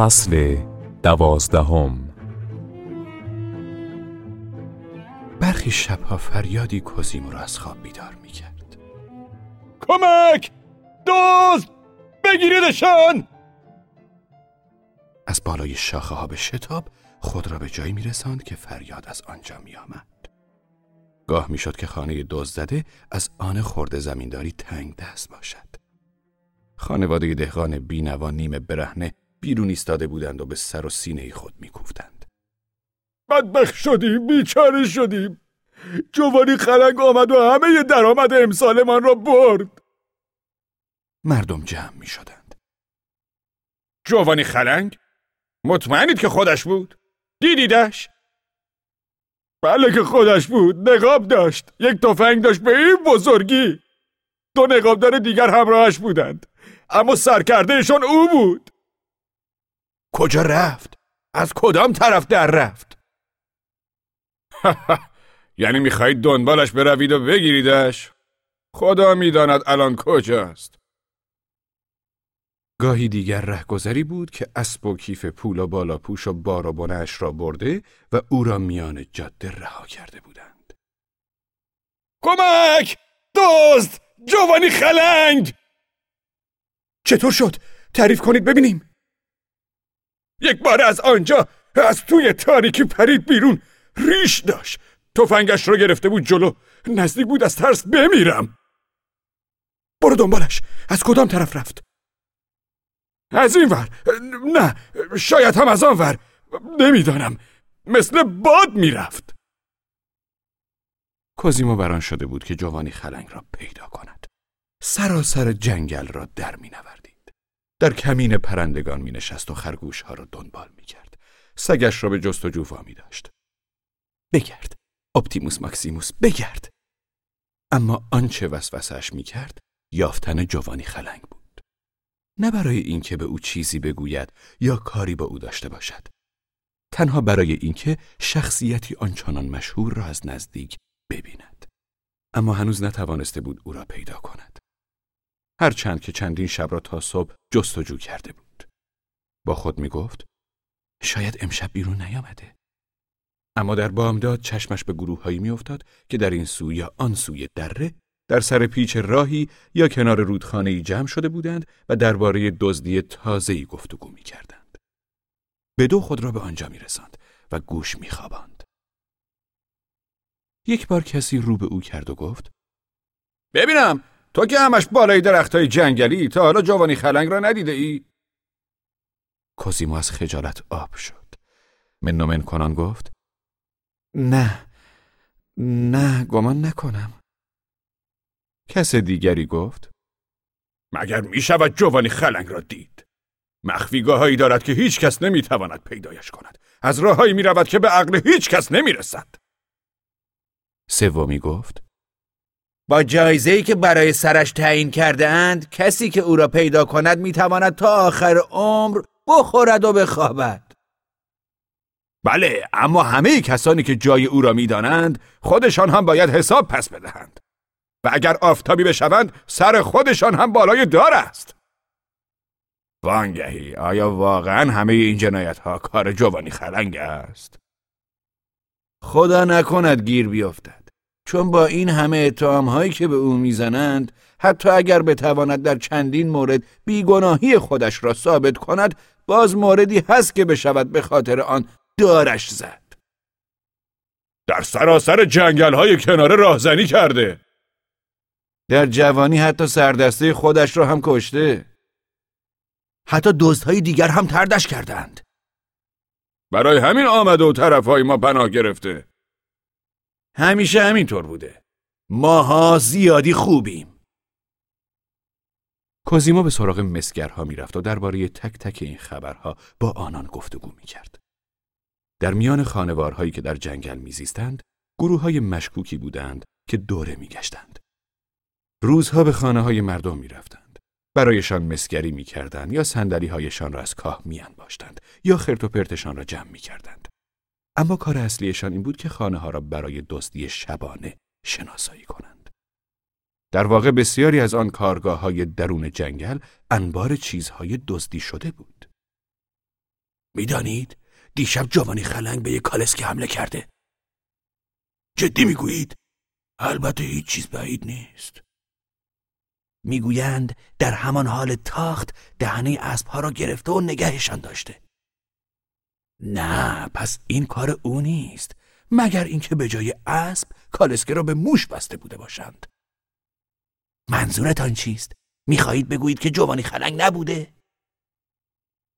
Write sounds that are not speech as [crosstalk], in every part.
فصل دوازدهم. برخی شبها فریادی کوزیمو را از خواب بیدار می‌کرد. کمک! دوست! بگیریدشان! از بالای شاخه ها به شتاب خود را به جایی میرساند که فریاد از آنجا میآمد. گاه می‌شد که خانه دزد زده از آن خورده زمینداری تنگ دست باشد. خانواده دهقان بینوا نیمه برهنه بیرون ایستاده بودند و به سر و سینه خود میکوفتند بدبخت شدیم بیچاره شدیم جوانی خلنگ آمد و همه درآمد امسالمان را برد مردم جمع می شدند. جوانی خلنگ؟ مطمئنید که خودش بود؟ دیدیدش؟ بله که خودش بود نقاب داشت یک تفنگ داشت به این بزرگی دو نقابدار دیگر همراهش بودند اما سرکردهشان او بود کجا رفت؟ از کدام طرف در رفت؟ [laughs] یعنی می‌خواهید دنبالش بروید و بگیریدش؟ خدا می‌داند الان کجاست گاهی دیگر رهگذری بود که اسب و کیف پول و بالا پوش و بار و بنش را برده و او را میان جاده رها کرده بودند. کمک! دزد! جوانی خلنگ! چطور شد؟ تعریف کنید ببینیم. یک بار از آنجا از توی تاریکی پرید بیرون. ریش داشت. تفنگش رو گرفته بود جلو. نزدیک بود از ترس بمیرم. برو دنبالش. از کدام طرف رفت؟ از این ور. نه شاید هم از آن ور. نمی‌دانم. مثل باد می‌رفت. کوزیمو بران شده بود که جوانی خلنگ را پیدا کند. سراسر جنگل را در می نوردید. در کمین پرندگان می نشست و خرگوش ها را دنبال می کرد. سگش را به جستجو می داشت. بگرد. اپتیموس ماکسیموس بگرد. اما آنچه وسوسش می کرد یافتن جوانی خلنگ بود. نه برای اینکه به او چیزی بگوید یا کاری با او داشته باشد. تنها برای اینکه شخصیتی آنچنان مشهور را از نزدیک ببیند. اما هنوز نتوانسته بود او را پیدا کند. هرچند که چندین شب را تا صبح جستجو کرده بود با خود می گفت شاید امشب بیرون نیامده اما در بامداد چشمش به گروه هایی می افتاد که در این سو یا آن سوی دره در سر پیچ راهی یا کنار رودخانه جمع شده بودند و درباره دزدی تازه‌ای گفتگو می‌کردند. به دو خود را به آنجا می‌رساند و گوش می‌خواباند. یک بار کسی رو به او کرد و گفت: ببینم تو که همش بالای درختای جنگلی تا حالا جوانی خلنگ را ندیده ای؟ کوزیمو از خجالت آب شد. منومن کنان گفت: نه نه گمان نکنم. کس دیگری گفت مگر می شود جوانی خلنگ را دید مخفیگاه هایی دارد که هیچ کس نمی تواند پیدایش کند از راههایی می رود که به عقل هیچ کس نمی رسد سومی گفت با جایزه‌ای که برای سرش تعیین کرده اند کسی که او را پیدا کند می تواند تا آخر عمر بخورد و بخوابد. بله اما همه کسانی که جای او را می‌دانند خودشان هم باید حساب پس بدهند. و اگر آفتابی بشوند سر خودشان هم بالای دار است. وانگهی آیا واقعا همه این جنایت ها کار جوانی خلنگ است؟ خدا نکند گیر بیفتد. چون با این همه اتهام هایی که به او می‌زنند حتی اگر بتواند در چندین مورد بیگناهی خودش را ثابت کند باز موردی هست که بشود به خاطر آن دارش زد. در سراسر جنگل های کنار راهزنی کرده. در جوانی حتی سردسته خودش را هم کشته. حتی دزدهای دیگر هم تردش کردند. برای همین آمده و طرفهای ما پناه گرفته. همیشه همینطور بوده ماها زیادی خوبیم کوزیما به سراغ مسگرها می‌رفت و درباره تک تک این خبرها با آنان گفتگو می‌کرد. در میان خانوارهایی که در جنگل میزیستند، گروه های مشکوکی بودند که دوره میگشتند. روزها به خانه های مردم می رفتند. برایشان مسگری می کردند یا سندلی هایشان را از کاه می انباشتند یا خرت و پرتشان را جمع می کردند. اما کار اصلیشان این بود که خانه ها را برای دزدی شبانه شناسایی کنند. در واقع بسیاری از آن کارگاه های درون جنگل انبار چیزهای دزدی شده بود. می‌دانید دیشب جوانی خلنگ به یک کالسکه حمله کرده جدی می‌گویید البته هیچ چیز بعید نیست می‌گویند در همان حال تاخت دهنه اسبها را گرفته و نگهشان داشته نه پس این کار او نیست. مگر اینکه به جای اسب کالسکه را به موش بسته بوده باشند. منظورتان چیست؟ می‌خواهید بگویید که جوانی خلنگ نبوده؟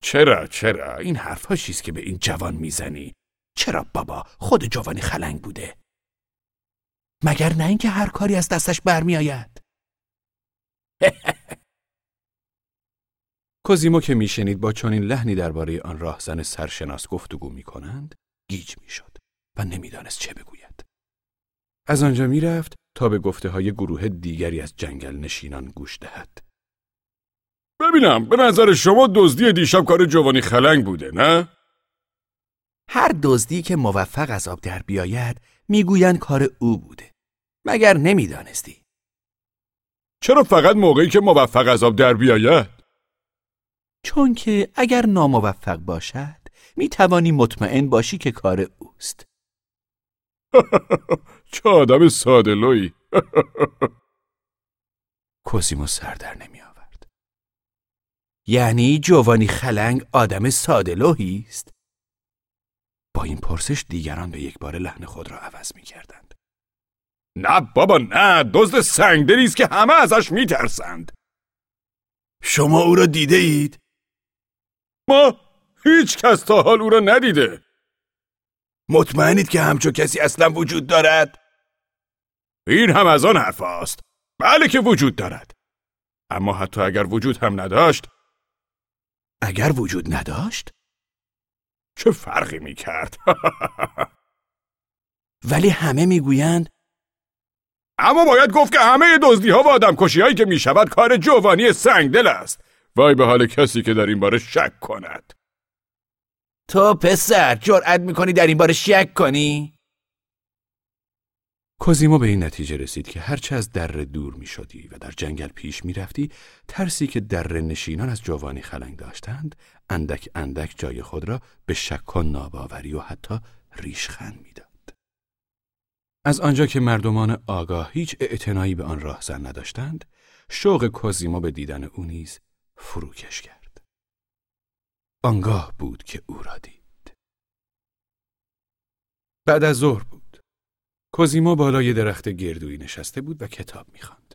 چرا چرا؟ این حرفها چیست که به این جوان می‌زنی؟ چرا بابا خود جوانی خلنگ بوده؟ مگر نه اینکه هر کاری از دستش برمیآید؟ [laughs] کوزیمو که میشنید با چنین لحنی درباره آن راهزن سرشناس گفتگو می‌کنند گیج می‌شد و نمی‌دانست چه بگوید از آنجا می‌رفت تا به گفته های گروه دیگری از جنگل نشینان گوش دهد ببینم به نظر شما دزدی دیشب کار جوانی خلنگ بوده نه؟ هر دزدی که موفق از آب در بیاید می‌گویند کار او بوده مگر نمی‌دانستی چرا فقط موقعی که موفق از آب در بیاید؟ چون که اگر ناموفق باشد می توانی مطمئن باشی که کار اوست [laughs] چه آدم ساده لوی [laughs] کوسیمو سر در نمی آورد یعنی جوانی خلنگ آدم ساده است؟ با این پرسش دیگران به یک بار لحن خود را عوض می کردند. نه بابا نه دزد سنگدلی است که همه ازش میترسند شما او را دیده اید؟ ما هیچ کس تا حال او را ندیده مطمئنید که همچو کسی اصلا وجود دارد؟ این هم از آن حرف است. بله که وجود دارد. اما حتی اگر وجود هم نداشت اگر وجود نداشت؟ چه فرقی می کرد؟ [laughs] ولی همه می‌گویند اما باید گفت که همه دزدی ها و آدم کشی هایی که می شود کار جوانی سنگدل است. وای به حال کسی که در این باره شک کند. تو پسر جرأت می‌کنی در این باره شک کنی؟ کوزیمو به این نتیجه رسید که هرچه از دره دور می شدی و در جنگل پیش می رفتی ترسی که دره نشینان از جوانی خلنگ داشتند اندک اندک جای خود را به شک و ناباوری و حتی ریشخند می‌داد. از آنجا که مردمان آگاه هیچ اعتنایی به آن راهزن نداشتند شوق کوزیمو به دیدن او نیز فروکش کرد. آنگاه بود که او را دید. بعد از ظهر بود. کوزیمو بالای درخت گردویی نشسته بود و کتاب می‌خواند.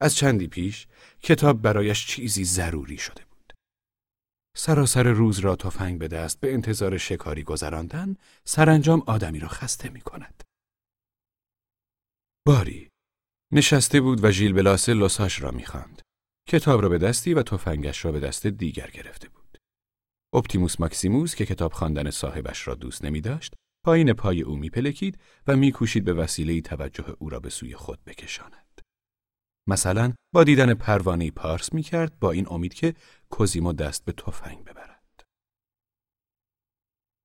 از چندی پیش کتاب برایش چیزی ضروری شده بود. سراسر روز را تفنگ به دست به انتظار شکاری گذراندن سرانجام آدمی را خسته می کند. باری نشسته بود و ژیل بلاس لوساش را می‌خواند. کتاب را به دستی و تفنگش را به دست دیگر گرفته بود. اپتیموس ماکسیموس که کتاب خواندن صاحبش را دوست نمی داشت، پایین پای او میپلکید و میکوشید به وسیله توجه او را به سوی خود بکشاند. مثلا با دیدن پروانه پارس می‌کرد با این امید که کوزیمو دست به تفنگ ببرد.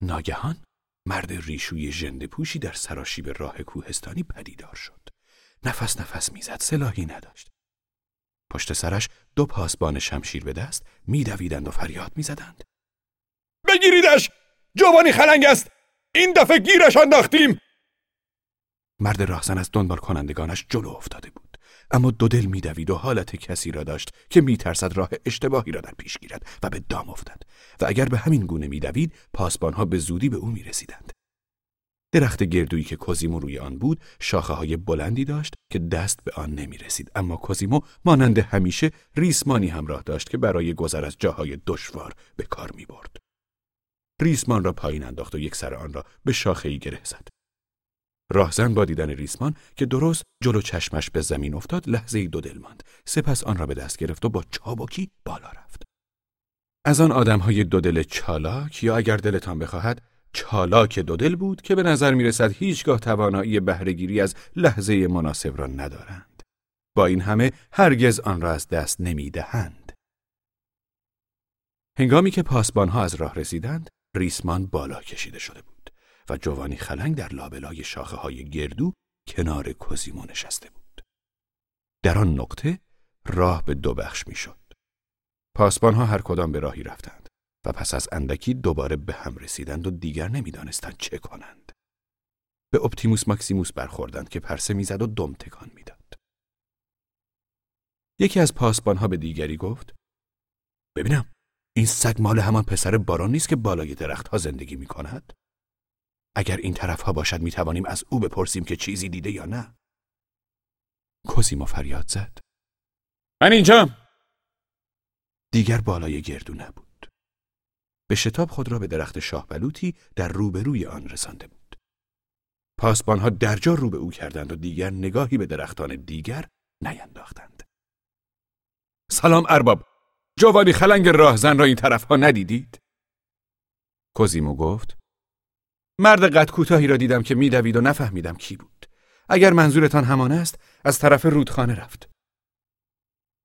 ناگهان مرد ریشوی ژنده پوشی در سراشیب راه کوهستانی پدیدار شد. نفس نفس می‌زد سلاحی نداشت. پشت سرش دو پاسبان شمشیر به دست میدویدند و فریاد می‌زدند. بگیریدش! جوانی خلنگ است! این دفعه گیرش انداختیم! مرد راهزن از دنبال کنندگانش جلو افتاده بود اما دو دل میدوید و حالت کسی را داشت که میترسد راه اشتباهی را در پیش گیرد و به دام افتد و اگر به همین گونه میدوید پاسبانها به زودی به او می‌رسیدند درخت گردویی که کوزیمو روی آن بود شاخه های بلندی داشت که دست به آن نمی رسید اما کوزیمو مانند همیشه ریسمانی همراه داشت که برای گذر از جاهای دشوار به کار می برد. ریسمان را پایین انداخت و یک سر آن را به شاخه ای گره زد. راهزن با دیدن ریسمان که درست جلو چشمش به زمین افتاد لحظه ای دو دل ماند. سپس آن را به دست گرفت و با چابکی بالا رفت. از آن آدم های دو دل چالاک یا اگر دلتان بخواهد چالاک دل بود که به نظر می رسد هیچگاه توانایی بهرهگیری از لحظه مناسب را ندارند. با این همه هرگز آن را از دست نمی دهند. هنگامی که پاسبانها از راه رسیدند، ریسمان بالا کشیده شده بود و جوانی خلنگ در لابلای شاخه های گردو کنار کوزیمو نشسته بود. در آن نقطه راه به دو بخش می شد. پاسبانها هر کدام به راهی رفتند. و پس از اندکی دوباره به هم رسیدند و دیگر نمی‌دانستند چه کنند. به اپتیموس ماکسیموس برخوردند که پرسه می‌زد و دم تکان می‌داد. یکی از پاسبانها به دیگری گفت ببینم این سگ مال همان پسر باران نیست که بالای درختها زندگی می کند؟ اگر این طرف ها باشد می توانیم از او بپرسیم که چیزی دیده یا نه؟ کوزیمو فریاد زد. من اینجام. دیگر بالای گردو نبود. به شتاب خود را به درخت شاه بلوطی در روبروی آن رسانده بود. پاسبانها درجا رو به او کردند و دیگر نگاهی به درختان دیگر نینداختند. سلام ارباب، جوانی خلنگ راهزن را این طرف ها ندیدید؟ کوزیمو گفت مرد قد کوتاهی را دیدم که میدوید و نفهمیدم کی بود. اگر منظورتان همان است از طرف رودخانه رفت.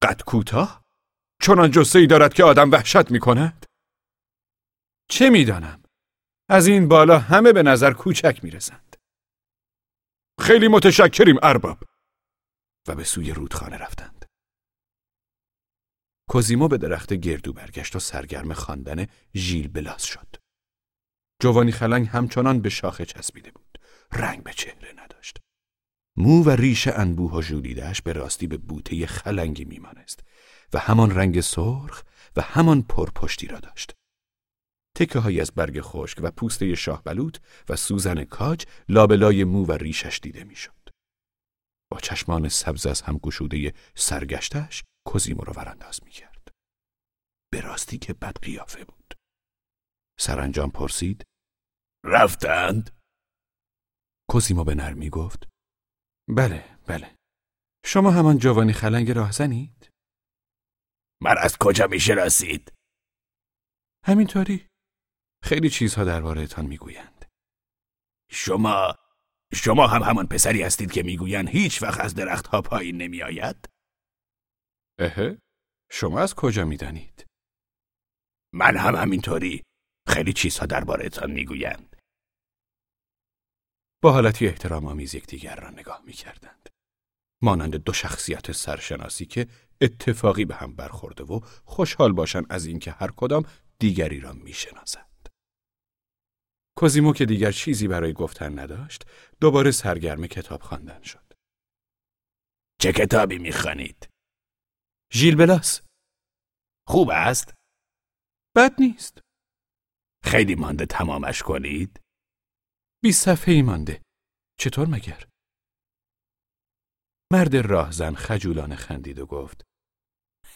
قد کوتاه؟ چنان جسه ای دارد که آدم وحشت می کند؟ چه می‌دانم؟ از این بالا همه به نظر کوچک می رسند. خیلی متشکریم ارباب و به سوی رودخانه رفتند. کوزیمو به درخت گردو برگشت و سرگرم خواندن ژیل بلاس شد. جوانی خلنگ همچنان به شاخه چسبیده بود. رنگ به چهره نداشت. مو و ریش انبوه و ژولیدهاش به راستی به بوته خلنگی میمانست و همان رنگ سرخ و همان پرپشتی را داشت. تکه های از برگ خشک و پوسته شاه بلوط و سوزن کاج لابلای مو و ریشش دیده می‌شد. با چشمان سبز از هم گشوده سرگشتش کوزیمو را ورانداز می کرد. به راستی که بد قیافه بود. سرانجام پرسید رفتند؟ کوزیمو به نرمی گفت بله بله شما همان جوانی خلنگ راهزنید؟ من از کجا می شناسید؟ همینطوری خیلی چیزها دربارهتان می‌گویند. شما شما هم همان پسری هستید که می‌گویند هیچ وقت از درختها پایین نمی آید؟ اهه شما از کجا می‌دانید؟ من هم همینطوری خیلی چیزها دربارهتان می‌گویند. با حالتی احترام آمیز یکدیگر را نگاه می‌کردند. مانند دو شخصیت سرشناسی که اتفاقی به هم برخورده و خوشحال باشند از اینکه هر کدام دیگری را می‌شناسند. کوزیمو که دیگر چیزی برای گفتن نداشت، دوباره سرگرم کتاب خواندن شد. چه کتابی می‌خوانید؟ ژیل بلاس. خوب است؟ بد نیست. خیلی مانده تمامش کنید؟ بیست صفحه ای مانده. چطور مگر؟ مرد راهزن خجولانه خندید و گفت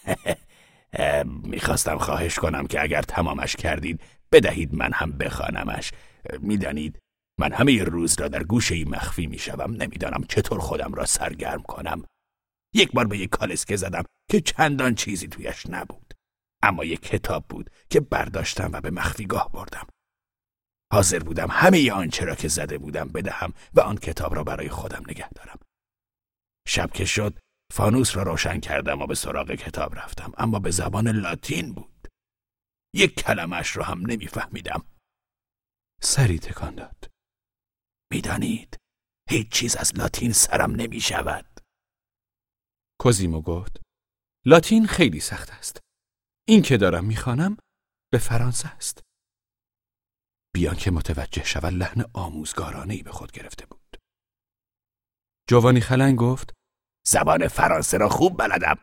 [laughs] می‌خواستم خواهش کنم که اگر تمامش کردید بدهید من هم بخوانمش می‌دانید من همه روز را در گوشه مخفی می‌شوم. نمی‌دانم چطور خودم را سرگرم کنم. یک بار به یک کالسکه زدم که چندان چیزی تویش نبود. اما یک کتاب بود که برداشتم و به مخفیگاه بردم. حاضر بودم همه آنچه را که زده بودم بدهم و آن کتاب را برای خودم نگه دارم. شب که شد فانوس را روشن کردم و به سراغ کتاب رفتم اما به زبان لاتین بود. یک کلمش را هم نمیفهمیدم. سری تکان داد. می‌دانید هیچ چیز از لاتین سرم نمی شود کوزیمو گفت لاتین خیلی سخت است. این که دارم می‌خوانم به فرانسه است. بیان که متوجه شود لحن آموزگارانه به خود گرفته بود. جوانی خلنگ گفت زبان فرانسه را خوب بلدم.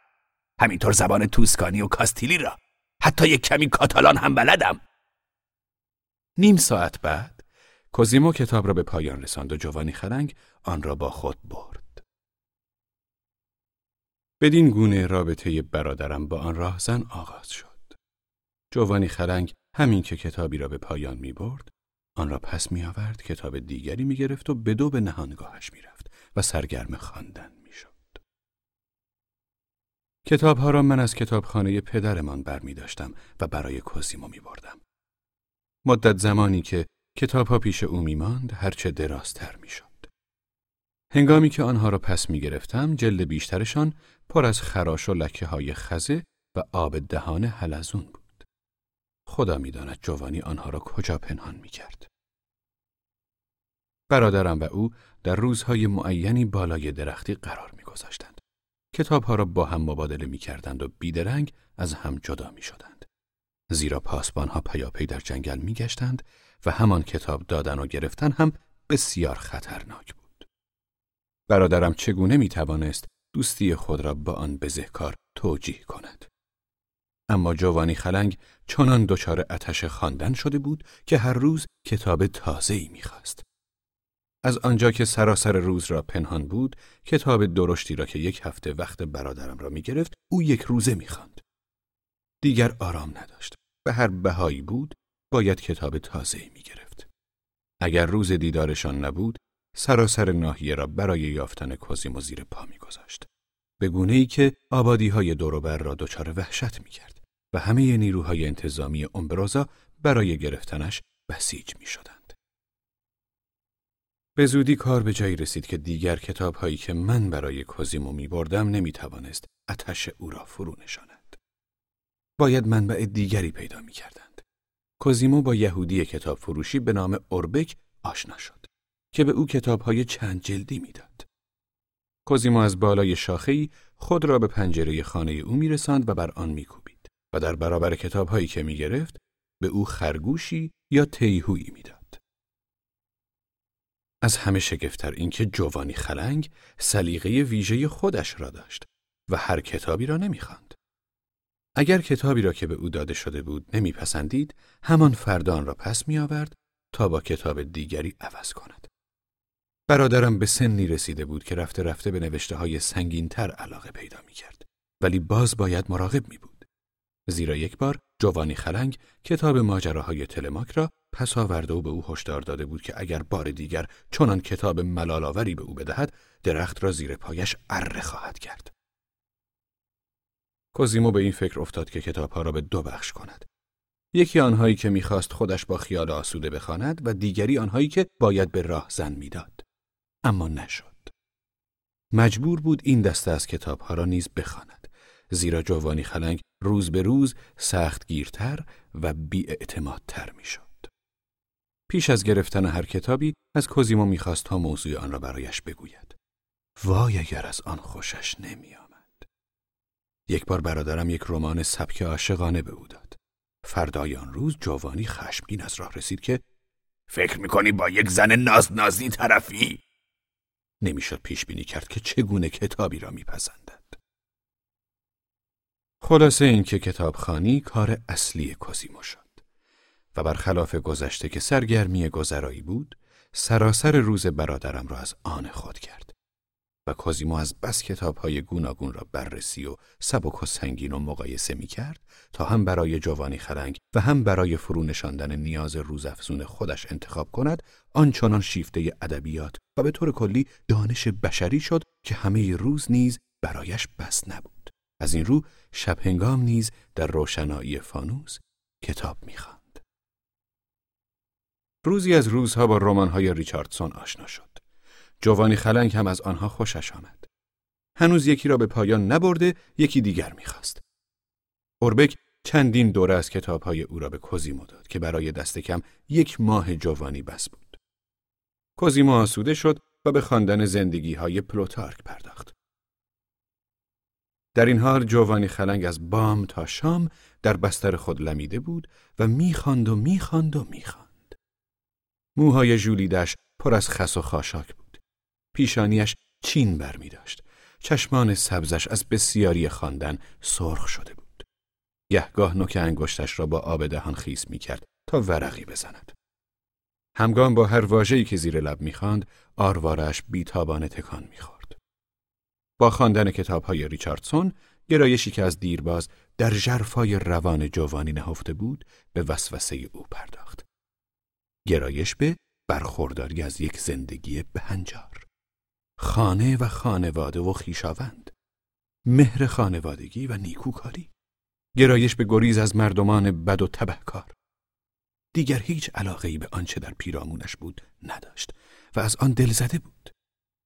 همینطور زبان توسکانی و کاستیلی را. حتی یک کمی کاتالان هم بلدم. نیم ساعت بعد کوزیمو کتاب را به پایان رساند و جوانی خلنگ آن را با خود برد بدین گونه رابطه برادرم با آن راهزن آغاز شد جوانی خلنگ همین که کتابی را به پایان می برد آن را پس می آورد کتاب دیگری می گرفت و به دو به نهانگاهش می رفت و سرگرم خواندن می شد. کتابها را من از کتابخانه پدرمان بر می داشتم و برای کوزیمو می بردم. مدت زمانی که کتابها پیش او می ماند هرچه درازتر می شد. هنگامی که آنها را پس می گرفتم جلد بیشترشان پر از خراش و لکه های خزه و آب دهان حلزون بود. خدا می‌داند جوانی آنها را کجا پنهان می کرد. برادرم و او در روزهای معینی بالای درختی قرار می گذاشتند. کتابها را با هم مبادله می کردند و بیدرنگ از هم جدا می شدند. زیرا پاسبانها پیاپی در جنگل میگشتند و همان کتاب دادن و گرفتن هم بسیار خطرناک بود. برادرم چگونه می توانست دوستی خود را با آن بزهکار توجیه کند؟ اما جوانی خلنگ چنان دچار اتش خواندن شده بود که هر روز کتاب تازه‌ای می‌خواست. از آنجا که سراسر روز را پنهان بود، کتاب درشتی را که یک هفته وقت برادرم را می گرفت، او یک روزه می خاند. دیگر آرام نداشت. به هر بهایی بود، باید کتاب تازه می گرفت. اگر روز دیدارشان نبود، سراسر ناحیه را برای یافتن کوزیمو زیر پا می گذاشت. به گونه ای که آبادی های دوروبر را دچار وحشت می کرد و همه نیروهای انتظامی امبرازا برای گرفتنش بسیج می شدند. به زودی کار به جایی رسید که دیگر کتاب هایی که من برای کوزیمو می بردم نمی توانست اتش او را فرو نشاند. باید منبع دیگری پیدا می کردند. کوزیمو با یهودی کتاب فروشی به نام اوربک آشنا شد که به او کتاب های چند جلدی می‌داد. کوزیمو از بالای شاخه‌ای خود را به پنجره خانه او میرساند و بر آن میکوبید و در برابر کتاب هایی که می‌گرفت به او خرگوشی یا تیهویی می‌داد. از همه شگفتتر اینکه جوانی خلنگ سلیقه ویژه خودش را داشت و هر کتابی را نمی‌خواند. اگر کتابی را که به او داده شده بود نمیپسندید، همان فردان را پس میآورد تا با کتاب دیگری عوض کند. برادرم به سنی رسیده بود که رفته رفته به نوشته های سنگینتر علاقه پیدا می کرد. ولی باز باید مراقب می بود. زیرا یک بار جوانی خلنگ کتاب ماجراهای تلماک را پس آورده و به او هشدار داده بود که اگر بار دیگر چنان کتاب ملالاوری به او بدهد درخت را زیر پایش اره خواهد کرد. کوزیمو به این فکر افتاد که کتابها را به دو بخش کند. یکی آنهایی که می‌خواست خودش با خیال آسوده بخواند و دیگری آنهایی که باید به راه زن می‌داد. اما نشد. مجبور بود این دسته از کتابها را نیز بخواند. زیرا جوانی خلنگ روز به روز سخت گیرتر و بیاعتمادتر می‌شد. پیش از گرفتن هر کتابی از کوزیمو می‌خواست تا موضوع آن را برایش بگوید. وای اگر از آن خوشش نمیآمد. یک بار برادرم یک رمان سبک عاشقانه به او داد. فردای آن روز جوانی خشمگین از راه رسید که فکر می‌کنی با یک زن ناز نازی طرفی؟ نمی‌شد پیش بینی کرد که چگونه کتابی را میپسندد. خلاصه اینکه کتابخانی کار اصلی کوزیمو شد. و برخلاف گذشته که سرگرمی گذرایی بود، سراسر روز برادرم را از آن خود کرد. و کازیمو از بس کتاب های گوناگون را بررسی و سبک و سنگین و مقایسه می کرد تا هم برای جوانی خرنگ و هم برای فرو نشاندن نیاز روزافزون خودش انتخاب کند آنچنان شیفته ادبیات و به طور کلی دانش بشری شد که همه روز نیز برایش بس نبود از این رو شب هنگام نیز در روشنایی فانوس کتاب می‌خواند روزی از روزها با رمان‌های ریچاردسون آشنا شد. جوانی خلنگ هم از آنها خوشش آمد. هنوز یکی را به پایان نبرده، یکی دیگر می‌خواست. اوربک چندین دوره از کتابهای او را به کوزیمو داد که برای دست کم یک ماه جوانی بس بود. کوزیمو آسوده شد و به خواندن زندگی های پلوتارک پرداخت. در این حال جوانی خلنگ از بام تا شام در بستر خود لمیده بود و می‌خواند و می‌خواند و می‌خواند. موهای ژولیدش پر از خس و خاشاک. پیشانیش چین بر می داشت. چشمان سبزش از بسیاری خواندن سرخ شده بود. گهگاه نوک انگشتش را با آب دهان خیس می کرد تا ورقی بزند. همگام با هر واژه‌ای که زیر لب می‌خواند آروارش بیتابانه تکان می‌خورد. با خواندن کتابهای ریچاردسون گرایشی که از دیرباز در جرفای روان جوانی نهفته بود به وسوسه او پرداخت. گرایش به برخورداری از یک زندگی بهنجار خانه و خانواده و خیشاوند مهر خانوادگی و نیکوکاری. گرایش به گریز از مردمان بد و تبهکار. دیگر هیچ علاقه به آنچه در پیرامونش بود نداشت و از آن دل زده بود.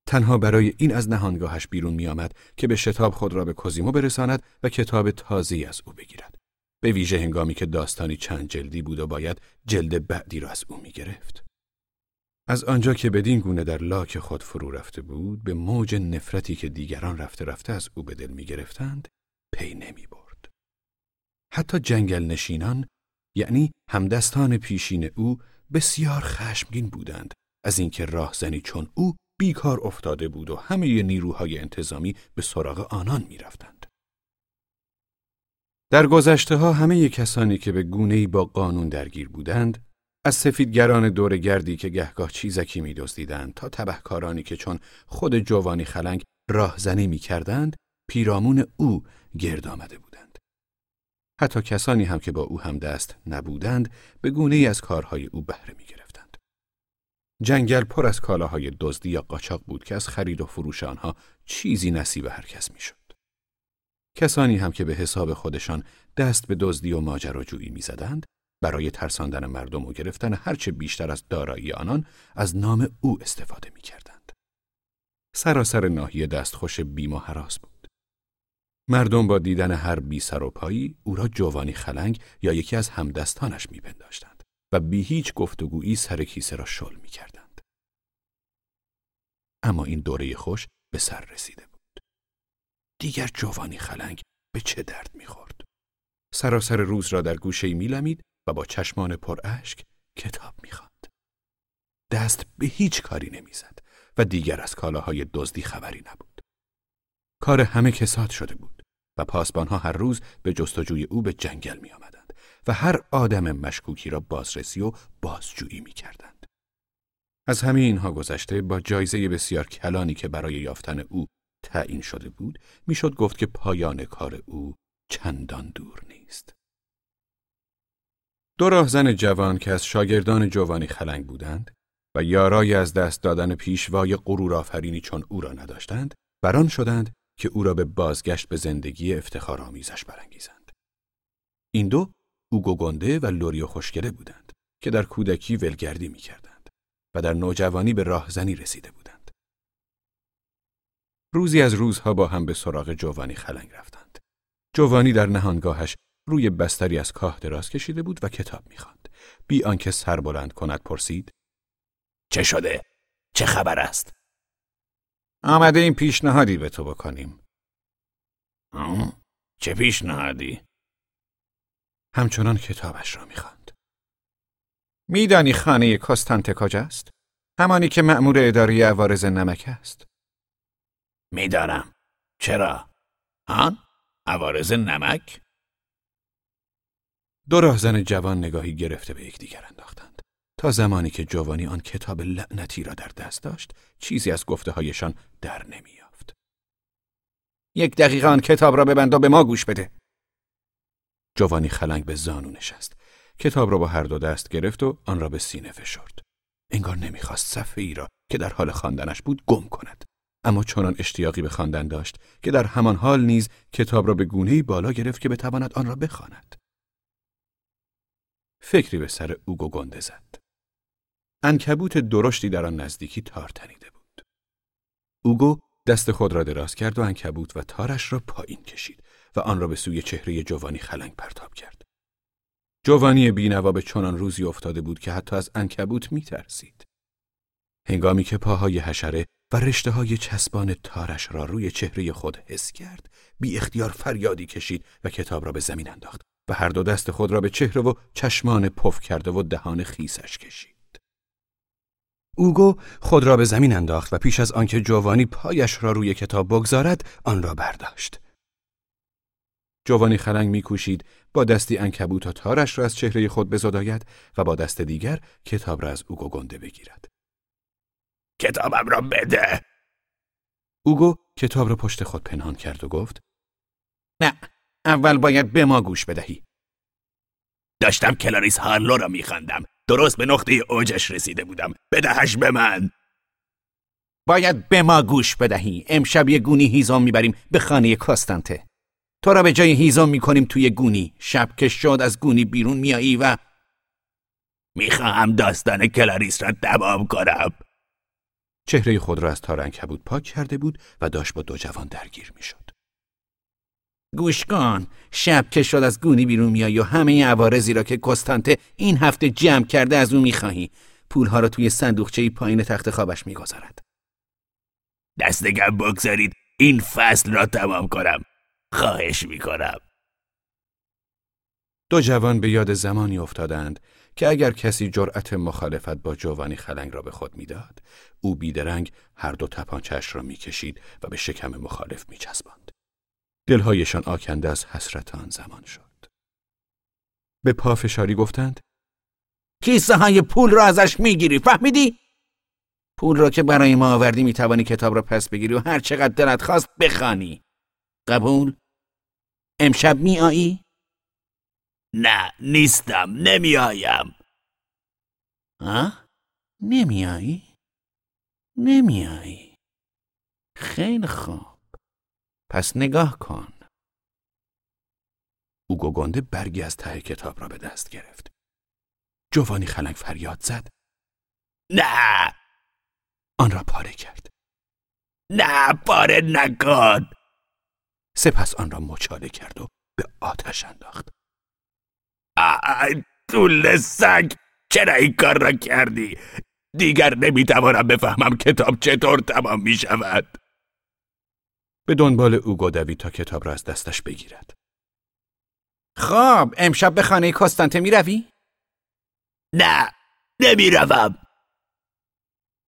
تنها برای این از نهانگاهش بیرون می آمد که به شتاب خود را به کوزیمو برساند و کتاب تازی از او بگیرد. به ویژه هنگامی که داستانی چند جلدی بود و باید جلد بعدی را از او می گرفت. از آنجا که بدین گونه در لاک خود فرو رفته بود به موج نفرتی که دیگران رفته رفته از او به دل می گرفتند پی نمی برد. حتی جنگل نشینان یعنی همدستان پیشین او بسیار خشمگین بودند از اینکه راهزنی چون او بیکار افتاده بود و همه نیروهای انتظامی به سراغ آنان می‌رفتند. در گذشته ها همه کسانی که به گونه با قانون درگیر بودند از سفیدگران دور گردی که گهگاه چیزکی می دزدیدند تا تبهکارانی که چون خود جوانی خلنگ راهزنی می کردند پیرامون او گرد آمده بودند. حتی کسانی هم که با او هم دست نبودند به گونه ای از کارهای او بهره می گرفتند. جنگل پر از کالاهای دزدی یا قاچاق بود که از خرید و فروش آنها چیزی نصیب هر کس می شد. کسانی هم که به حساب خودشان دست به دزدی و ماجراجویی می‌زدند برای ترساندن مردم و گرفتن هرچه بیشتر از دارایی آنان از نام او استفاده می کردند. سراسر ناحیه دستخوش بیم و حراس بود. مردم با دیدن هر بی سر و پایی او را جوانی خلنگ یا یکی از همدستانش می پنداشتند و بی هیچ گفتگویی سر کیسه را شل می کردند. اما این دوره خوش به سر رسیده بود. دیگر جوانی خلنگ به چه درد می‌خورد؟ سراسر روز را در گوشه میلمید و با چشمان پر اشک کتاب می‌خواند. دست به هیچ کاری نمی‌زد و دیگر از کالاهای دزدی خبری نبود. کار همه کساد شده بود و پاسبانها هر روز به جستجوی او به جنگل می آمدند و هر آدم مشکوکی را بازرسی و بازجویی می کردند. از همه اینها گذشته با جایزه بسیار کلانی که برای یافتن او تعیین شده بود می‌شد گفت که پایان کار او چندان دور نیست. دو راهزن جوان که از شاگردان جوانی خلنگ بودند و یارای از دست دادن پیشوای غرور آفرینی چون او را نداشتند بران شدند که او را به بازگشت به زندگی افتخارآمیزش برانگیزند. این دو اوگو گنده و لوریو خوشگله بودند که در کودکی ولگردی می‌کردند و در نوجوانی به راهزنی رسیده بودند. روزی از روزها با هم به سراغ جوانی خلنگ رفتند. جوانی در نهانگاهش روی بستری از کاه دراز کشیده بود و کتاب می‌خواند. بی آنکه سر بلند کند پرسید: چه شده؟ چه خبر است؟ آمده این پیشنهادی به تو بکنیم. چه پیشنهادی؟ همچنان کتابش را می‌خواند. میدانی خانه کاستانته کجاست؟ همانی که مأمور اداری عوارض نمک است. می‌دانم. چرا؟ آن؟ عوارض نمک؟ دو راهزن جوان نگاهی گرفته به یکدیگر انداختند تا زمانی که جوانی آن کتاب لعنتی را در دست داشت چیزی از گفته هایشان در نمیافت. یک دقیقه آن کتاب را ببند و به ما گوش بده. جوانی خلنگ به زانو نشست. کتاب را با هر دو دست گرفت و آن را به سینه فشرد. انگار نمی‌خواست صفحه ای را که در حال خواندنش بود گم کند. اما چنان اشتیاقی به خواندن داشت که در همان حال نیز کتاب را به گونه‌ای بالا گرفت که بتواند آن را بخواند. فکری به سر اوگو گنده زد. انکبوت درشتی در آن نزدیکی تار تنیده بود. اوگو دست خود را دراز کرد و انکبوت و تارش را پایین کشید و آن را به سوی چهره جوانی خلنگ پرتاب کرد. جوانی بینوا به چنان روزی افتاده بود که حتی از انکبوت می ترسید. هنگامی که پاهای حشره و رشته های چسبان تارش را روی چهره خود حس کرد، بی اختیار فریادی کشید و کتاب را به زمین انداخت و هر دو دست خود را به چهره و چشمان پف کرده و دهان خیسش کشید. اوگو خود را به زمین انداخت و پیش از آنکه جوانی پایش را روی کتاب بگذارد آن را برداشت. جوانی خلنگ میکوشید با دستی انکبوت و تارش را از چهره خود بزداید و با دست دیگر کتاب را از اوگو گنده بگیرد. کتابم را بده. اوگو کتاب را پشت خود پنهان کرد و گفت نه اول باید به ما گوش بدهی. داشتم کلاریس هارلو را میخواندم. درست به نقطه اوجش رسیده بودم. بدهش به من. باید به ما گوش بدهی. امشب یه گونی هیزم می‌بریم به خانه کاستانته. تو را به جای هیزم می‌کنیم توی گونی. شب که شد از گونی بیرون میایی و می‌خواهم داستان کلاریس را تمام کنم. چهره خود را از تار عنکبوت پاک کرده بود و داشت با دو جوان درگیر می‌شد. گوش کن. شب که شد از گونی بیرون میای و همه عوارضی را که کستانته این هفته جمع کرده از او می‌خواهی. پولها را توی صندوقچه پایین تخت خوابش می‌گذارد. دستگم بگذارید. این فصل را تمام کنم. خواهش می‌کنم. دو جوان به یاد زمانی افتادند که اگر کسی جرأت مخالفت با جوانی خلنگ را به خود می‌داد او بیدرنگ هر دو تپانچش را می‌کشید و به شکم مخالف میچسباند. دلهایشان آکنده از حسرت آن زمان شد به پافشاری گفتند کیسه های پول را ازش می‌گیری فهمیدی؟ پول را که برای ما آوردی می‌توانی کتاب را پس بگیری و هر چقدر دلت خواست بخوانی. قبول؟ امشب میایی؟ نه نیستم نمیایم ها؟ نمیایی؟ نمیایی خیلی خوب پس نگاه کن. او گنده برگی از ته کتاب را به دست گرفت. جوانی خلنگ فریاد زد. نه! آن را پاره کرد. نه پاره نکن! سپس آن را مچاله کرد و به آتش انداخت. ای طول سگ! چرا این کار را کردی؟ دیگر نمی‌توانم بفهمم کتاب چطور تمام می شود به دنبال او دوید تا کتاب را از دستش بگیرد. خب امشب به خانه کستانته می روی؟ نه نمی‌روم.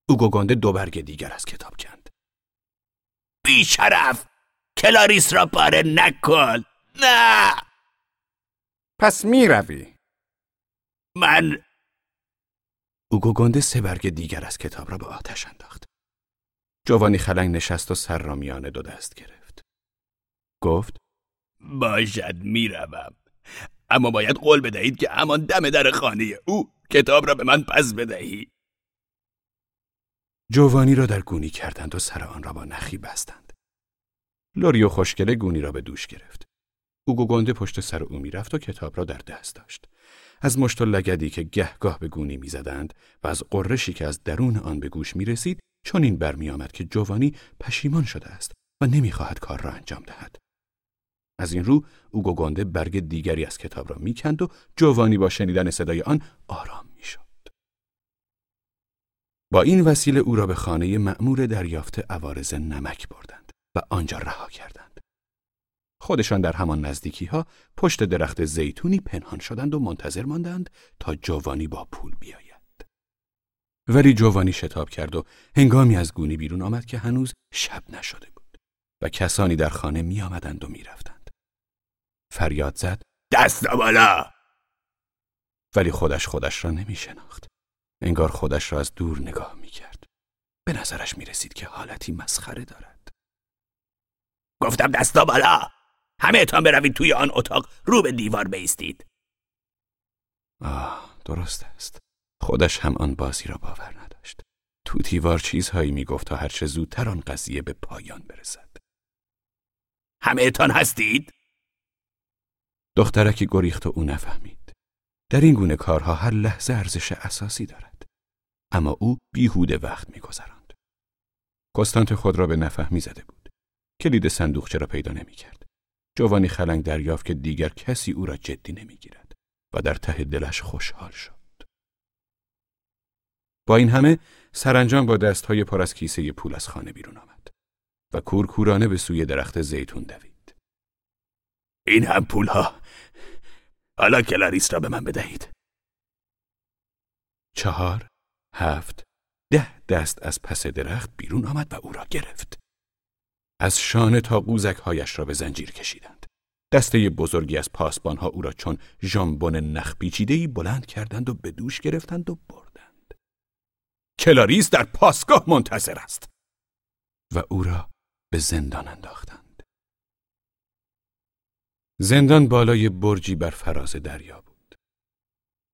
او گنده دو برگ دیگر از کتاب کند. بیشرف کلاریس را پاره نکن. نه. پس می روی من اوگو گنده سه برگ دیگر از کتاب را به آتش انداخت. جوانی خلنگ نشست و سر را میانه دو دست گرفت. گفت باشد می‌روم اما باید قول بدهید که همان دم در خانه او کتاب را به من پس بدهی جوانی را در گونی کردند و سر آن را با نخی بستند. لوریو خوشگله گونی را به دوش گرفت. اوگو گنده پشت سر او می‌رفت و کتاب را در دست داشت. از مشت و لگدی که گهگاه به گونی می‌زدند و از قرشی که از درون آن به گوش می رسید چون این برمیآمد که جوانی پشیمان شده است و نمی‌خواهد کار را انجام دهد. از این رو او گنده برگ دیگری از کتاب را می‌کند و جوانی با شنیدن صدای آن آرام می‌شد. با این وسیله او را به خانه مأمور دریافت عوارز نمک بردند و آنجا رها کردند. خودشان در همان نزدیکی ها پشت درخت زیتونی پنهان شدند و منتظر ماندند تا جوانی با پول بیاید. ولی جوانی شتاب کرد و هنگامی از گونی بیرون آمد که هنوز شب نشده بود و کسانی در خانه می آمدند و می رفتند. فریاد زد دست بالا ولی خودش خودش را نمی شناخت. انگار خودش را از دور نگاه می کرد. به نظرش می رسید که حالتی مسخره دارد. گفتم دستا بالا همه تان بروید توی آن اتاق رو به دیوار بیستید آه درست است خودش هم آن بازی را باور نداشت. تو دیوار چیزهایی می‌گفت تا هرچه زودتر آن قضیه به پایان برسد. همه تان هستید؟ دخترکی گریخت و او نفهمید. در این گونه کارها هر لحظه ارزش اساسی دارد. اما او بیهوده وقت میگذراند. کستانت خود را به نفهمی زده بود. کلید صندوقچه را پیدا نمی‌کرد؟ جوانی خلنگ دریافت که دیگر کسی او را جدی نمی‌گیرد و در ته دلش خوشحال شد. با این همه سرانجام با دستهای پر از کیسه پول از خانه بیرون آمد و کورکورانه به سوی درخت زیتون دوید. این هم پولها. حالا کلاریس را به من بدهید. چهار، هفت، ده دست از پس درخت بیرون آمد و او را گرفت. از شانه تا هایش را به زنجیر کشیدند. دسته بزرگی از پاسبانها او را چون ژامبون نخ پیچیده‌ای بلند کردند و به دوش گرفتند و بردند. کلاریس در پاسگاه منتظر است و او را به زندان انداختند. زندان بالای برجی بر فراز دریا بود.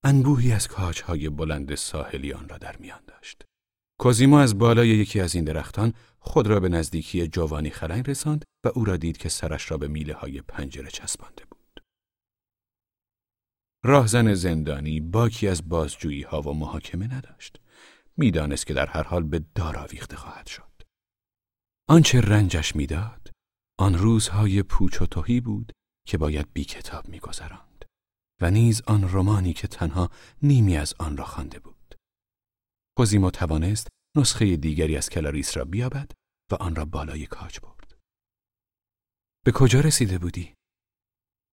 انبوهی از کاجهای بلند ساحلی آن را در میان داشت. کوزیمو از بالای یکی از این درختان خود را به نزدیکی جوانی خلنگ رساند و او را دید که سرش را به میله های پنجره چسبانده بود. راهزن زندانی باکی از بازجویی ها و محاکمه نداشت. می‌دانست که در هر حال به دار آویخته خواهد شد. آنچه رنجش می‌داد، آن روزهای پوچ و توهی بود که باید بی کتاب میگذراند و نیز آن رومانی که تنها نیمی از آن را خوانده بود. کوزیمو توانست نسخه دیگری از کلاریس را بیابد و آن را بالای کاج برد. به کجا رسیده بودی؟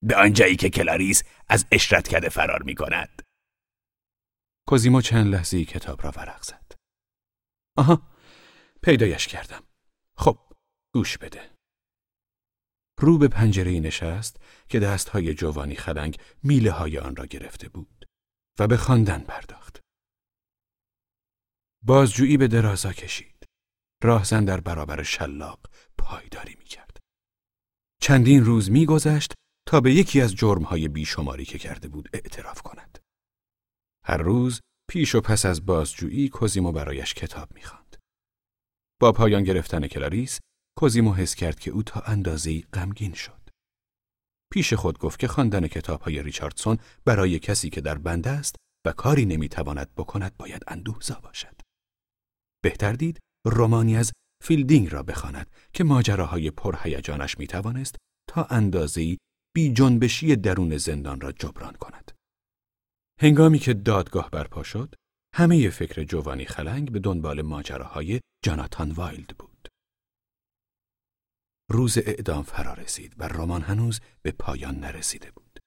به آنجایی که کلاریس از اشرت کده فرار می کند. کوزیمو چند لحظه کتاب را ورق زد. آها پیدایش کردم. خب گوش بده. رو به پنجره نشست که دستهای جوانی خلنگ میله های آن را گرفته بود و به خواندن پرداخت. بازجویی به درازا کشید. راهزن در برابر شلاق پایداری می کرد. چندین روز میگذشت تا به یکی از جرمهای بیشماری که کرده بود اعتراف کند. هر روز پیش و پس از بازجویی کوزیمو برایش کتاب می‌خواند. با پایان گرفتن کلاریس کوزیمو حس کرد که او تا اندازه‌ای غمگین شد. پیش خود گفت که خواندن کتابهای ریچاردسون برای کسی که در بنده است و کاری نمی‌تواند بکند باید اندوهزا باشد. بهتر دید رمانی از فیلدینگ را بخواند که ماجراهای پرهیجانش می توانست تا اندازه‌ای بی جنبشی درون زندان را جبران کند. هنگامی که دادگاه برپا شد، همه فکر جوانی خلنگ به دنبال ماجراهای جاناتان وایلد بود. روز اعدام فرا رسید و رمان هنوز به پایان نرسیده بود.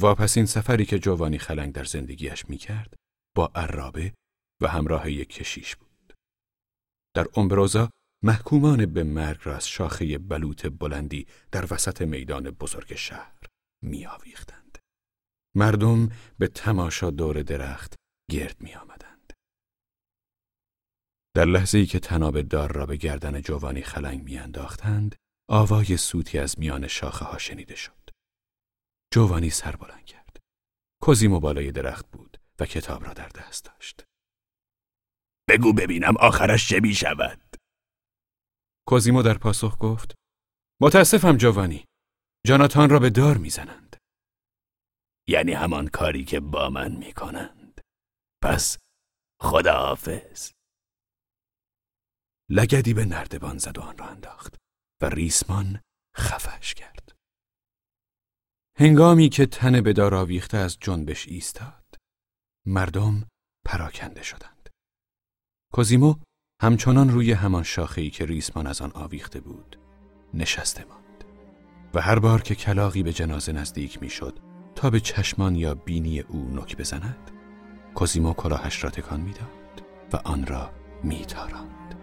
واپسین سفری که جوانی خلنگ در زندگیش می کرد، با عرابه و همراه یک کشیش بود. در امبروزا محکومان به مرگ را از شاخه بلوط بلندی در وسط میدان بزرگ شهر می آویختند. مردم به تماشا دور درخت گرد می آمدند. در لحظه ای که تناب دار را به گردن جوانی خلنگ می انداختند، آوای سوتی از میان شاخه ها شنیده شد. جوانی سر بلند کرد. کوزیمو بالای درخت بود و کتاب را در دست داشت. بگو ببینم آخرش چه می شود کوزیمو در پاسخ گفت متاسفم جوانی جاناتان را به دار می‌زنند یعنی همان کاری که با من می کنند پس خداحافظ. لگدی به نردبان زد و آن را انداخت و ریسمان خفش کرد. هنگامی که تن به دار آویخته از جنبش ایستاد مردم پراکنده شدند. کوزیمو همچنان روی همان شاخه‌ای که ریسمان از آن آویخته بود نشسته ماند و هر بار که کلاقی به جنازه نزدیک می‌شد تا به چشمان یا بینی او نک بزند کوزیمو کلاهش را تکان می‌داد و آن را میتاراند.